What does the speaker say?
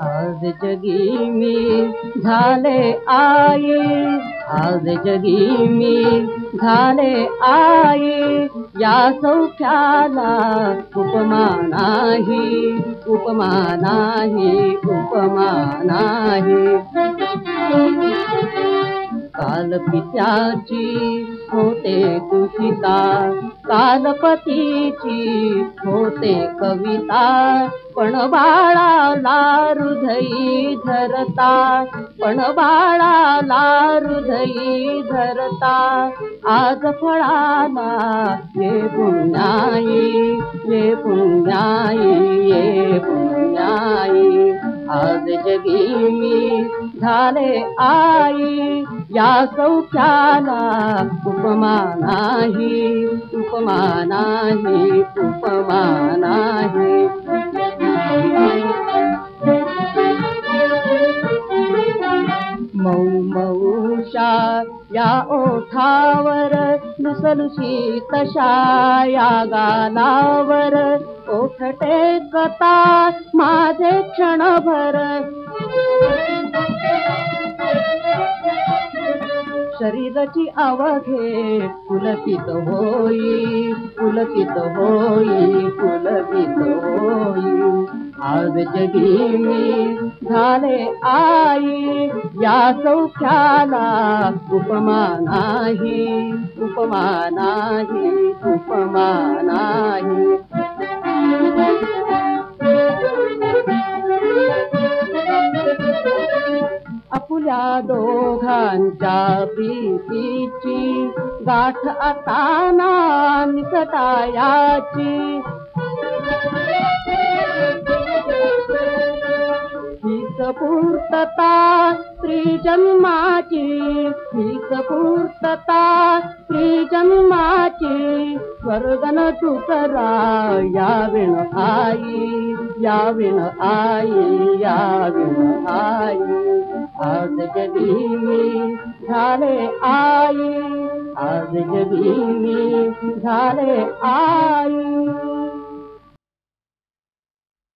आज जगी मी झाले आई आज जगी मी झाले आई. या सौख्याला उपमा नाही उपमा नाही उपमा नाही. काल पित्याची होते कालपतीची होते कविता पण बाळाला हृदयी धरता पण बाळाला हृदयी धरता. आज फळाला ये पुण्याई ये पुण्याई ये पुण्याई आज जगी मी झाले आई या सौख्याला उपमा नाही उपमा नाही उपमा नाही. मऊ मऊषा या ओठावर नुसलुशी तशा या गालावर ओठटे टेकता माझे क्षणभर शरीराची आवाघे पुलकित होई पुलकित होई पुलकित होई. आज जगी मी झाले आई या सौख्याला उपमा नाही उपमा नाही उपमा नाही. दोघं चापि गाठ अयाची हीतपूर्तता स्त्रीजन्माची हीतपूर्तता स्त्रीजन् ಸ್ವರ್ಗನ ತುಕರ ಯಾವಿನ ಆಯಿ ಯಾವಿನ ಆಯಿ ಯಾವಿನ ಆಯಿ آئي يا ويڻ آئي. آج جڏهن جهالي آئي آج جڏهن جهالي آئي.